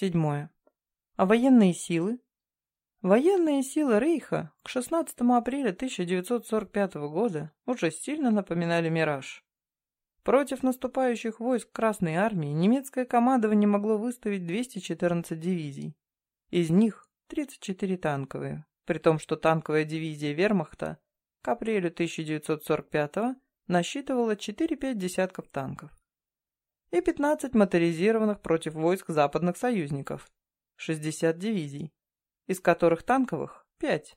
Седьмое. А военные силы? Военные силы Рейха к 16 апреля 1945 года уже сильно напоминали «Мираж». Против наступающих войск Красной Армии немецкое командование могло выставить 214 дивизий. Из них 34 танковые, при том, что танковая дивизия Вермахта к апрелю 1945 насчитывала 4-5 десятков танков и 15 моторизированных против войск западных союзников, 60 дивизий, из которых танковых 5,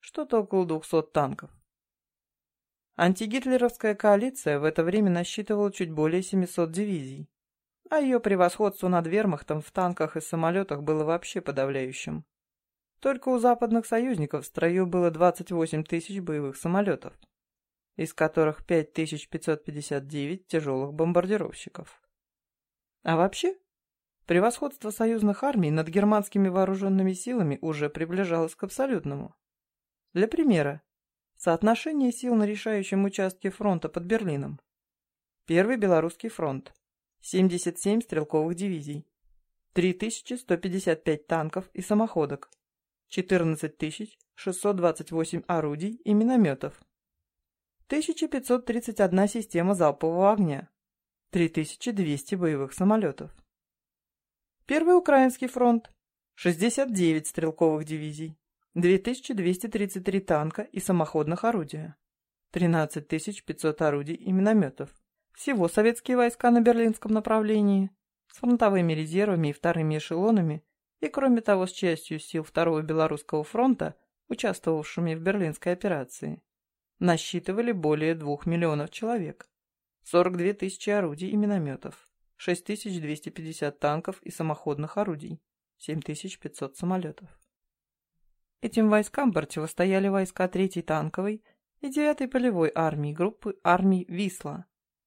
что-то около 200 танков. Антигитлеровская коалиция в это время насчитывала чуть более 700 дивизий, а ее превосходство над вермахтом в танках и самолетах было вообще подавляющим. Только у западных союзников в строю было 28 тысяч боевых самолетов, из которых 5559 тяжелых бомбардировщиков. А вообще, превосходство союзных армий над германскими вооруженными силами уже приближалось к абсолютному. Для примера, Соотношение сил на решающем участке фронта под Берлином. Первый Белорусский фронт. 77 стрелковых дивизий. 3155 танков и самоходок. 14628 орудий и минометов. 1531 система залпового огня. 3200 боевых самолетов. Первый Украинский фронт. 69 стрелковых дивизий. 2233 танка и самоходных орудия, 13500 орудий и минометов. Всего советские войска на берлинском направлении с фронтовыми резервами и вторыми эшелонами и, кроме того, с частью сил Второго Белорусского фронта, участвовавшими в берлинской операции, насчитывали более 2 миллионов человек, 42 тысячи орудий и минометов, 6250 танков и самоходных орудий, 7500 самолетов. Этим войскам противостояли войска 3-й танковой и 9-й полевой армии группы армий «Висла»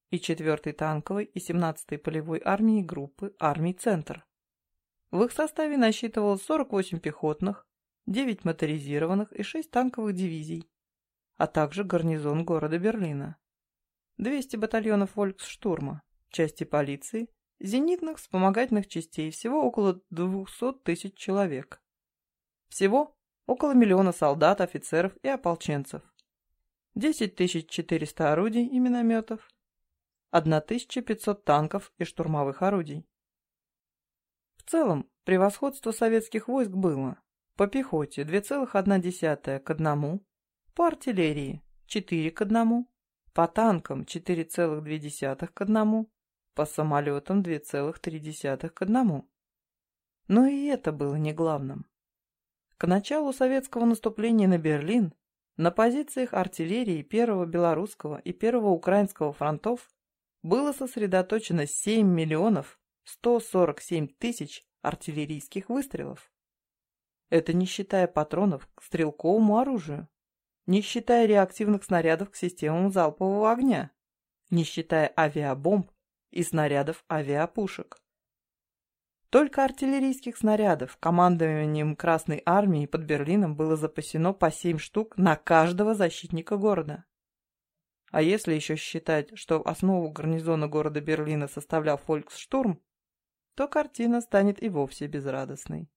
и 4-й танковой и 17-й полевой армии группы армий «Центр». В их составе насчитывалось 48 пехотных, 9 моторизированных и 6 танковых дивизий, а также гарнизон города Берлина. 200 батальонов Вольксштурма, части полиции, зенитных вспомогательных частей, всего около 200 тысяч человек. Всего около миллиона солдат, офицеров и ополченцев, 10 400 орудий и минометов, 1500 танков и штурмовых орудий. В целом, превосходство советских войск было по пехоте 2,1 к 1, по артиллерии 4 к 1, по танкам 4,2 к 1, по самолетам 2,3 к 1. Но и это было не главным. К началу советского наступления на Берлин на позициях артиллерии Первого Белорусского и Первого Украинского фронтов было сосредоточено 7 миллионов 147 тысяч артиллерийских выстрелов. Это не считая патронов к стрелковому оружию, не считая реактивных снарядов к системам залпового огня, не считая авиабомб и снарядов авиапушек. Только артиллерийских снарядов командованием Красной Армии под Берлином было запасено по 7 штук на каждого защитника города. А если еще считать, что основу гарнизона города Берлина составлял Фольксштурм, то картина станет и вовсе безрадостной.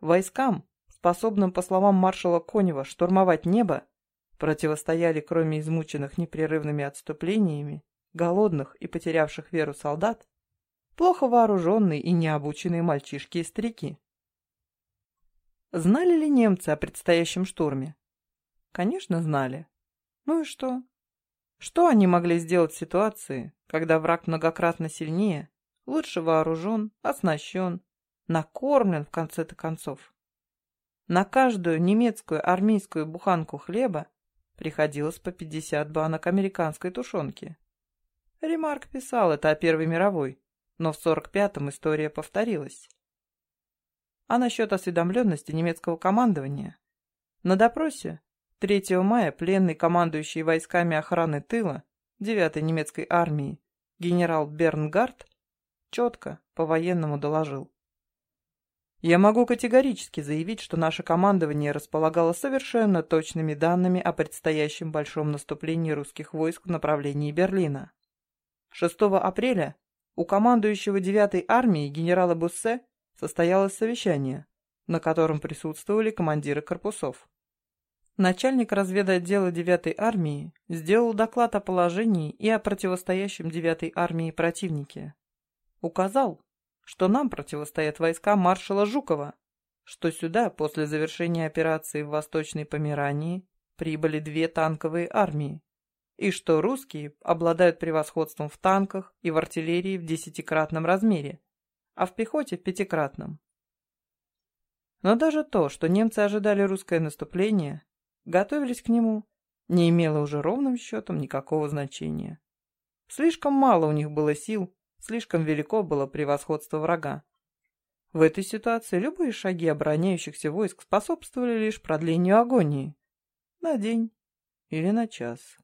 Войскам, способным, по словам маршала Конева, штурмовать небо, противостояли, кроме измученных непрерывными отступлениями, голодных и потерявших веру солдат, плохо вооруженные и необученные мальчишки и старики. Знали ли немцы о предстоящем штурме? Конечно, знали. Ну и что? Что они могли сделать в ситуации, когда враг многократно сильнее, лучше вооружен, оснащен, накормлен в конце-то концов? На каждую немецкую армейскую буханку хлеба приходилось по 50 банок американской тушенки. Ремарк писал это о Первой мировой, но в 45-м история повторилась. А насчет осведомленности немецкого командования? На допросе 3 мая пленный командующий войсками охраны тыла 9-й немецкой армии генерал Бернгард четко по-военному доложил. Я могу категорически заявить, что наше командование располагало совершенно точными данными о предстоящем большом наступлении русских войск в направлении Берлина. 6 апреля у командующего 9-й армией генерала Буссе состоялось совещание, на котором присутствовали командиры корпусов. Начальник разведотдела 9-й армии сделал доклад о положении и о противостоящем 9-й армии противнике. Указал, что нам противостоят войска маршала Жукова, что сюда после завершения операции в Восточной Померании прибыли две танковые армии, и что русские обладают превосходством в танках и в артиллерии в десятикратном размере, а в пехоте в пятикратном. Но даже то, что немцы ожидали русское наступление, готовились к нему, не имело уже ровным счетом никакого значения. Слишком мало у них было сил, слишком велико было превосходство врага. В этой ситуации любые шаги обороняющихся войск способствовали лишь продлению агонии на день или на час.